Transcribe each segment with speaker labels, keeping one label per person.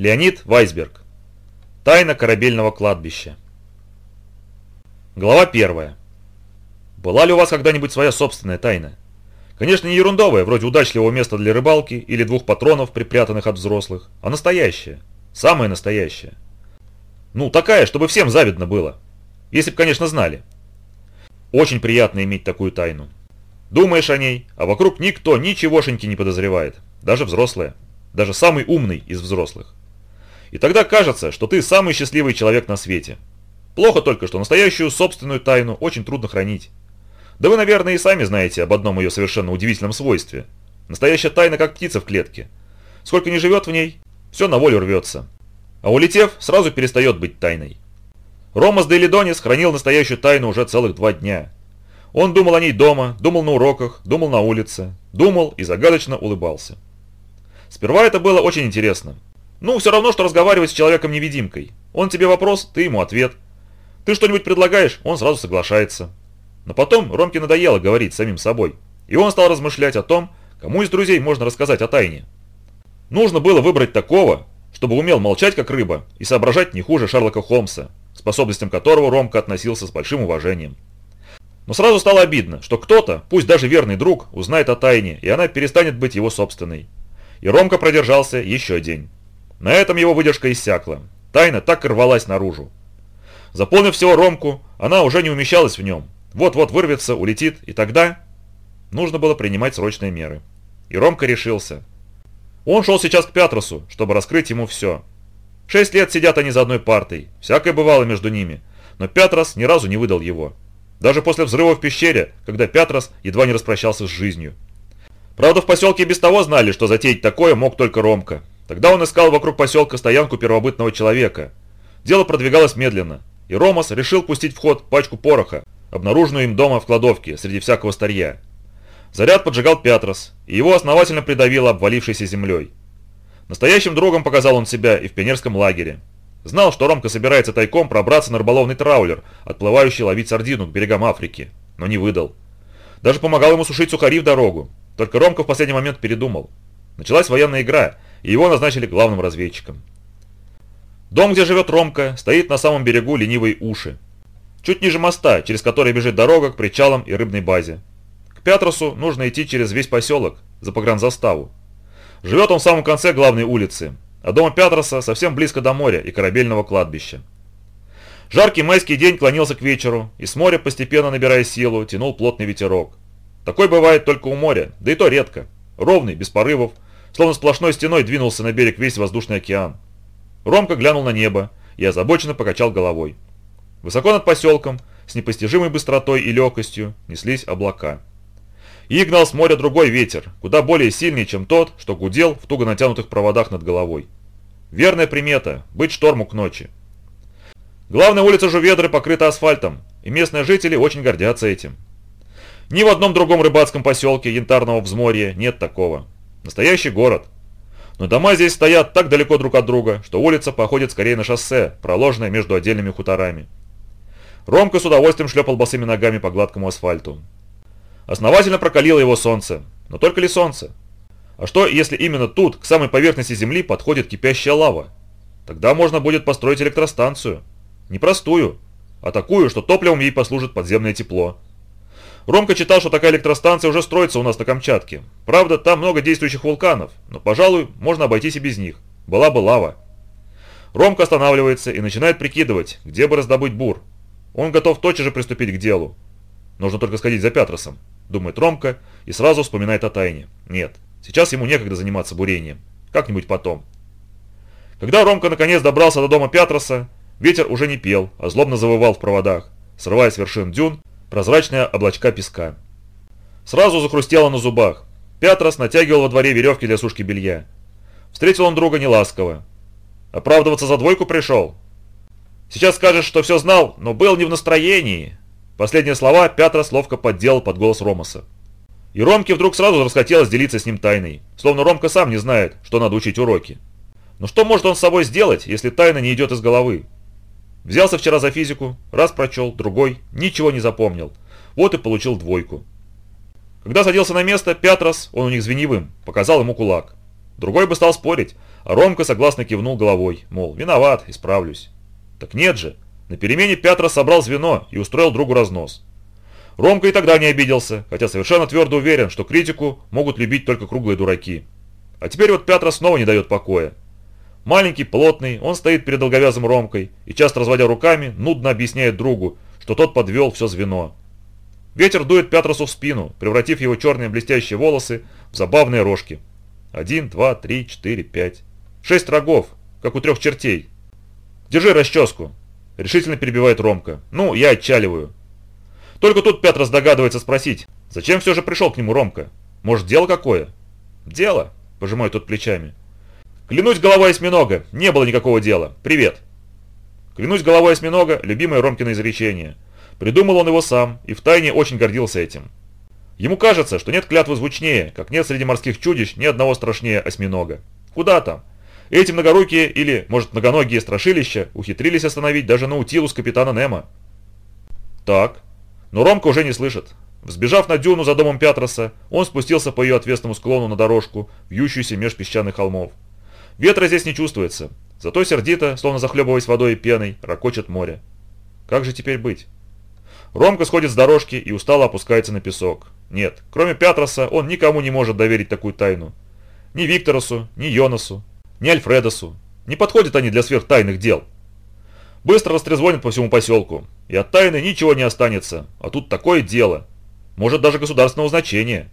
Speaker 1: Леонид Вайсберг. Тайна корабельного кладбища. Глава первая. Была ли у вас когда-нибудь своя собственная тайна? Конечно, не ерундовая, вроде удачливого места для рыбалки или двух патронов, припрятанных от взрослых, а настоящая. Самая настоящая. Ну, такая, чтобы всем завидно было. Если бы, конечно, знали. Очень приятно иметь такую тайну. Думаешь о ней, а вокруг никто ничегошеньки не подозревает. Даже взрослые. Даже самый умный из взрослых. И тогда кажется, что ты самый счастливый человек на свете. Плохо только, что настоящую собственную тайну очень трудно хранить. Да вы, наверное, и сами знаете об одном ее совершенно удивительном свойстве. Настоящая тайна, как птица в клетке. Сколько не живет в ней, все на волю рвется. А улетев, сразу перестает быть тайной. Ромас Дейлидонис хранил настоящую тайну уже целых два дня. Он думал о ней дома, думал на уроках, думал на улице, думал и загадочно улыбался. Сперва это было очень интересно. Ну, все равно, что разговаривать с человеком-невидимкой. Он тебе вопрос, ты ему ответ. Ты что-нибудь предлагаешь, он сразу соглашается. Но потом Ромке надоело говорить самим собой, и он стал размышлять о том, кому из друзей можно рассказать о тайне. Нужно было выбрать такого, чтобы умел молчать как рыба и соображать не хуже Шерлока Холмса, способностям которого Ромка относился с большим уважением. Но сразу стало обидно, что кто-то, пусть даже верный друг, узнает о тайне, и она перестанет быть его собственной. И Ромка продержался еще день. На этом его выдержка иссякла. Тайна так рвалась наружу. Заполнив всего Ромку, она уже не умещалась в нем. Вот-вот вырвется, улетит, и тогда... Нужно было принимать срочные меры. И Ромка решился. Он шел сейчас к Пятросу, чтобы раскрыть ему все. Шесть лет сидят они за одной партой, всякое бывало между ними, но Пятрос ни разу не выдал его. Даже после взрыва в пещере, когда Пятрос едва не распрощался с жизнью. Правда, в поселке без того знали, что затеять такое мог только Ромка. Тогда он искал вокруг поселка стоянку первобытного человека. Дело продвигалось медленно, и Ромас решил пустить в ход пачку пороха, обнаруженную им дома в кладовке среди всякого старья. Заряд поджигал Пятрос, и его основательно придавило обвалившейся землей. Настоящим другом показал он себя и в пионерском лагере. Знал, что Ромка собирается тайком пробраться на рыболовный траулер, отплывающий ловить сардину к берегам Африки, но не выдал. Даже помогал ему сушить сухари в дорогу. Только Ромка в последний момент передумал. Началась военная игра, его назначили главным разведчиком. Дом, где живет Ромка, стоит на самом берегу ленивой уши. Чуть ниже моста, через который бежит дорога к причалам и рыбной базе. К Пятросу нужно идти через весь поселок, за погранзаставу. Живет он в самом конце главной улицы, а дома Пятроса совсем близко до моря и корабельного кладбища. Жаркий майский день клонился к вечеру, и с моря, постепенно набирая силу, тянул плотный ветерок. Такой бывает только у моря, да и то редко. Ровный, без порывов, словно сплошной стеной двинулся на берег весь воздушный океан. Ромка глянул на небо и озабоченно покачал головой. Высоко над поселком, с непостижимой быстротой и легкостью, неслись облака. И гнал с моря другой ветер, куда более сильный, чем тот, что гудел в туго натянутых проводах над головой. Верная примета – быть шторму к ночи. Главная улица Жуведры покрыта асфальтом, и местные жители очень гордятся этим. Ни в одном другом рыбацком поселке Янтарного взморья нет такого. Настоящий город. Но дома здесь стоят так далеко друг от друга, что улица походит скорее на шоссе, проложенное между отдельными хуторами. Ромка с удовольствием шлепал босыми ногами по гладкому асфальту. Основательно прокалило его солнце. Но только ли солнце? А что, если именно тут, к самой поверхности Земли, подходит кипящая лава? Тогда можно будет построить электростанцию. Не простую, а такую, что топливом ей послужит подземное тепло. Ромка читал, что такая электростанция уже строится у нас на Камчатке. Правда, там много действующих вулканов, но, пожалуй, можно обойтись и без них. Была бы лава. Ромка останавливается и начинает прикидывать, где бы раздобыть бур. Он готов тотчас же приступить к делу. Нужно только сходить за Пятросом думает Ромка и сразу вспоминает о тайне. Нет, сейчас ему некогда заниматься бурением. Как-нибудь потом. Когда Ромка наконец добрался до дома Пятроса, ветер уже не пел, а злобно завывал в проводах, срывая с вершин дюн прозрачные облачка песка. Сразу захрустело на зубах. Пятрос натягивал во дворе веревки для сушки белья. Встретил он друга неласково. «Оправдываться за двойку пришел?» «Сейчас скажешь, что все знал, но был не в настроении», Последние слова Пятрос ловко подделал под голос Ромаса. И Ромке вдруг сразу расхотелось делиться с ним тайной, словно Ромка сам не знает, что надо учить уроки. Но что может он с собой сделать, если тайна не идет из головы? Взялся вчера за физику, раз прочел, другой, ничего не запомнил. Вот и получил двойку. Когда садился на место, Пятрос, он у них звеневым, показал ему кулак. Другой бы стал спорить, а Ромка согласно кивнул головой, мол, виноват, исправлюсь. Так нет же, на перемене Пятра собрал звено и устроил другу разнос. Ромка и тогда не обиделся, хотя совершенно твердо уверен, что критику могут любить только круглые дураки. А теперь вот Пятра снова не дает покоя. Маленький, плотный, он стоит перед долговязым Ромкой и, часто разводя руками, нудно объясняет другу, что тот подвел все звено. Ветер дует Пятросу в спину, превратив его черные блестящие волосы в забавные рожки. Один, два, три, четыре, пять. Шесть рогов, как у трех чертей. Держи расческу, решительно перебивает Ромка. Ну, я отчаливаю. Только тут Петрос догадывается спросить, зачем все же пришел к нему Ромка? Может, дело какое? Дело, пожимает тот плечами. Клянусь головой осьминога, не было никакого дела. Привет. Клянусь головой осьминога, любимое Ромкино изречение. Придумал он его сам и втайне очень гордился этим. Ему кажется, что нет клятвы звучнее, как нет среди морских чудищ ни одного страшнее осьминога. Куда там? Эти многорукие или, может, многоногие страшилища ухитрились остановить даже Наутилус капитана Немо. Так, но Ромка уже не слышит. Взбежав на дюну за домом Пятроса, он спустился по ее отвесному склону на дорожку, вьющуюся меж песчаных холмов. Ветра здесь не чувствуется, зато сердито, словно захлебываясь водой и пеной, ракочет море. Как же теперь быть? Ромка сходит с дорожки и устало опускается на песок. Нет, кроме Пятроса он никому не может доверить такую тайну. Ни Викторосу, ни Йонасу, ни Альфредосу. Не подходят они для сверхтайных дел. Быстро растрезвонят по всему поселку, и от тайны ничего не останется, а тут такое дело. Может даже государственного значения.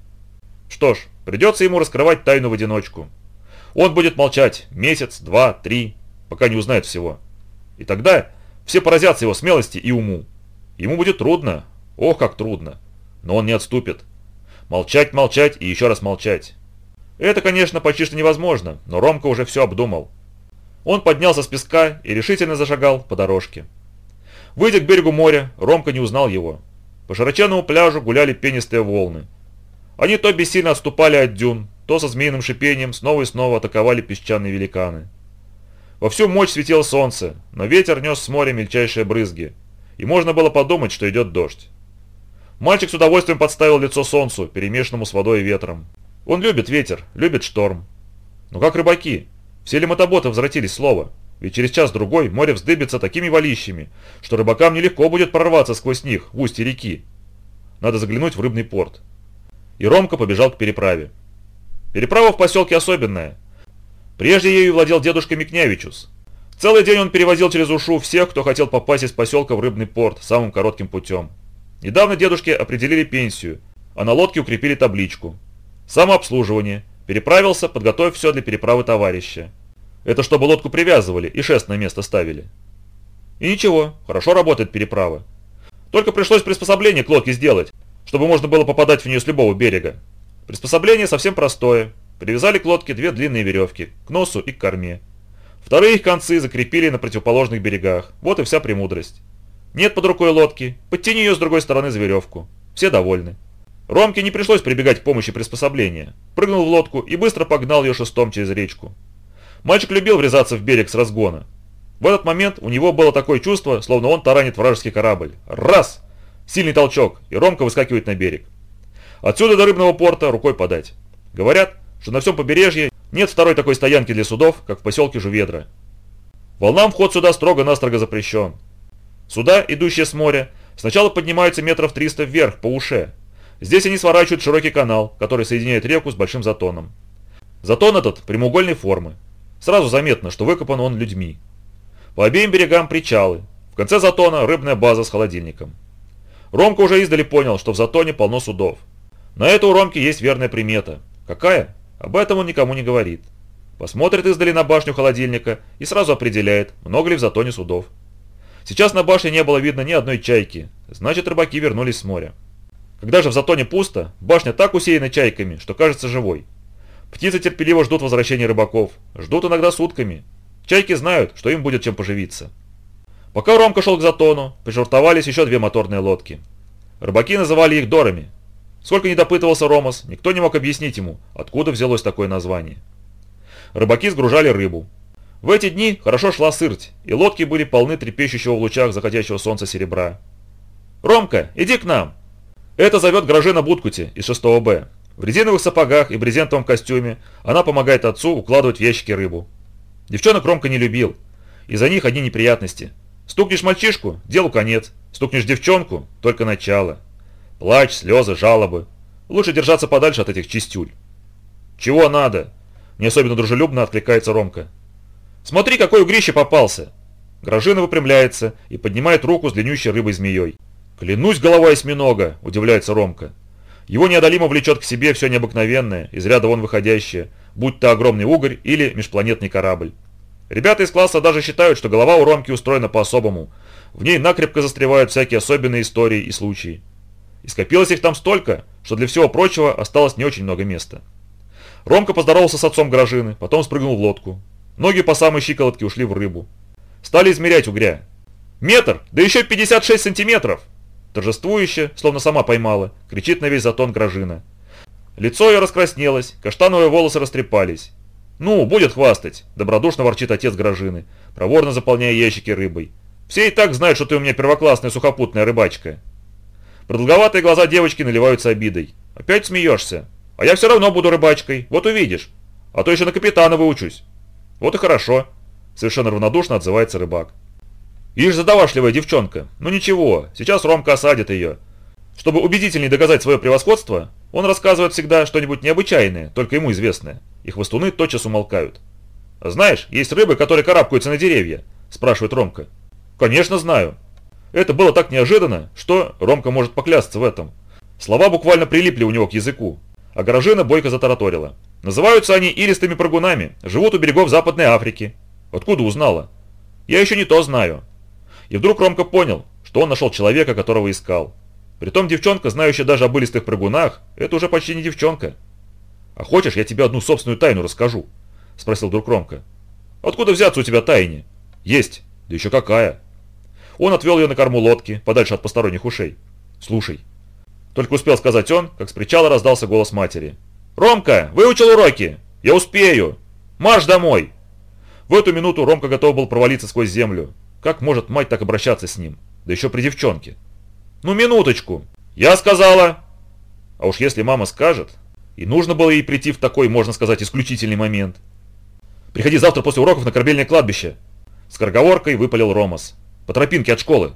Speaker 1: Что ж, придется ему раскрывать тайну в одиночку. Он будет молчать месяц, два, три, пока не узнает всего. И тогда все поразятся его смелости и уму. Ему будет трудно, ох, как трудно. Но он не отступит. Молчать, молчать и еще раз молчать. Это, конечно, почти что невозможно, но Ромка уже все обдумал. Он поднялся с песка и решительно зашагал по дорожке. Выйдя к берегу моря, Ромка не узнал его. По широченному пляжу гуляли пенистые волны. Они то бессильно отступали от дюн, то со змеиным шипением снова и снова атаковали песчаные великаны. Во всю мощь светило солнце, но ветер нес с моря мельчайшие брызги, и можно было подумать, что идет дождь. Мальчик с удовольствием подставил лицо солнцу, перемешанному с водой и ветром. Он любит ветер, любит шторм. Но как рыбаки, все ли мотоботы возвратились слово? Ведь через час-другой море вздыбится такими валищами, что рыбакам нелегко будет прорваться сквозь них в устье реки. Надо заглянуть в рыбный порт. И Ромка побежал к переправе. Переправа в поселке особенная. Прежде ею владел дедушка Микнявичус. Целый день он перевозил через Ушу всех, кто хотел попасть из поселка в рыбный порт самым коротким путем. Недавно дедушке определили пенсию, а на лодке укрепили табличку. Самообслуживание. Переправился, подготовив все для переправы товарища. Это чтобы лодку привязывали и шест на место ставили. И ничего, хорошо работает переправа. Только пришлось приспособление к лодке сделать, чтобы можно было попадать в нее с любого берега. Приспособление совсем простое. Привязали к лодке две длинные веревки, к носу и к корме. Вторые их концы закрепили на противоположных берегах. Вот и вся премудрость. Нет под рукой лодки, подтяни ее с другой стороны за веревку. Все довольны. Ромке не пришлось прибегать к помощи приспособления. Прыгнул в лодку и быстро погнал ее шестом через речку. Мальчик любил врезаться в берег с разгона. В этот момент у него было такое чувство, словно он таранит вражеский корабль. Раз! Сильный толчок, и Ромка выскакивает на берег. Отсюда до рыбного порта рукой подать. Говорят, что на всем побережье нет второй такой стоянки для судов, как в поселке Жуведра. Волнам вход сюда строго-настрого запрещен. Суда, идущие с моря, сначала поднимаются метров 300 вверх, по уше. Здесь они сворачивают широкий канал, который соединяет реку с большим затоном. Затон этот прямоугольной формы. Сразу заметно, что выкопан он людьми. По обеим берегам причалы. В конце затона рыбная база с холодильником. Ромка уже издали понял, что в затоне полно судов. На это у Ромки есть верная примета. Какая? Об этом он никому не говорит. Посмотрит издали на башню холодильника и сразу определяет, много ли в затоне судов. Сейчас на башне не было видно ни одной чайки, значит рыбаки вернулись с моря. Когда же в затоне пусто, башня так усеяна чайками, что кажется живой. Птицы терпеливо ждут возвращения рыбаков, ждут иногда сутками. Чайки знают, что им будет чем поживиться. Пока Ромка шел к затону, пришвартовались еще две моторные лодки. Рыбаки называли их дорами, Сколько не допытывался Ромас, никто не мог объяснить ему, откуда взялось такое название. Рыбаки сгружали рыбу. В эти дни хорошо шла сырть, и лодки были полны трепещущего в лучах заходящего солнца серебра. «Ромка, иди к нам!» Это зовет Гражина Будкути из 6 Б. В резиновых сапогах и брезентовом костюме она помогает отцу укладывать в ящики рыбу. Девчонок Ромка не любил. Из-за них одни неприятности. Стукнешь мальчишку – делу конец. Стукнешь девчонку – только начало. Плач, слезы, жалобы. Лучше держаться подальше от этих чистюль. «Чего надо?» – не особенно дружелюбно откликается Ромка. «Смотри, какой угрище попался!» Гражина выпрямляется и поднимает руку с длиннющей рыбой-змеей. «Клянусь головой осьминога!» – удивляется Ромка. Его неодолимо влечет к себе все необыкновенное, из ряда вон выходящее, будь то огромный угорь или межпланетный корабль. Ребята из класса даже считают, что голова у Ромки устроена по-особому. В ней накрепко застревают всякие особенные истории и случаи. И скопилось их там столько, что для всего прочего осталось не очень много места. Ромка поздоровался с отцом Грожины, потом спрыгнул в лодку. Ноги по самой щиколотке ушли в рыбу. Стали измерять угря. «Метр! Да еще 56 сантиметров!» Торжествующе, словно сама поймала, кричит на весь затон Грожина. Лицо ее раскраснелось, каштановые волосы растрепались. «Ну, будет хвастать!» – добродушно ворчит отец Грожины, проворно заполняя ящики рыбой. «Все и так знают, что ты у меня первоклассная сухопутная рыбачка». Продолговатые глаза девочки наливаются обидой. «Опять смеешься? А я все равно буду рыбачкой, вот увидишь. А то еще на капитана выучусь». «Вот и хорошо», – совершенно равнодушно отзывается рыбак. «Ишь, задавашливая девчонка. Ну ничего, сейчас Ромка осадит ее. Чтобы убедительнее доказать свое превосходство, он рассказывает всегда что-нибудь необычайное, только ему известное. И хвостуны тотчас умолкают. «Знаешь, есть рыбы, которые карабкаются на деревья?» – спрашивает Ромка. «Конечно знаю». Это было так неожиданно, что Ромка может поклясться в этом. Слова буквально прилипли у него к языку. А Горожина бойко затараторила. «Называются они илистыми прыгунами, живут у берегов Западной Африки». «Откуда узнала?» «Я еще не то знаю». И вдруг Ромка понял, что он нашел человека, которого искал. Притом девчонка, знающая даже о былистых прыгунах, это уже почти не девчонка. «А хочешь, я тебе одну собственную тайну расскажу?» – спросил друг Ромка. «Откуда взяться у тебя тайне?» «Есть. Да еще какая!» Он отвел ее на корму лодки, подальше от посторонних ушей. «Слушай». Только успел сказать он, как с причала раздался голос матери. «Ромка, выучил уроки? Я успею! Марш домой!» В эту минуту Ромка готов был провалиться сквозь землю. Как может мать так обращаться с ним? Да еще при девчонке. «Ну, минуточку! Я сказала!» А уж если мама скажет, и нужно было ей прийти в такой, можно сказать, исключительный момент. «Приходи завтра после уроков на корабельное кладбище!» С корговоркой выпалил Ромас. «По тропинке от школы!»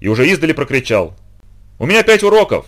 Speaker 1: И уже издали прокричал. «У меня пять уроков!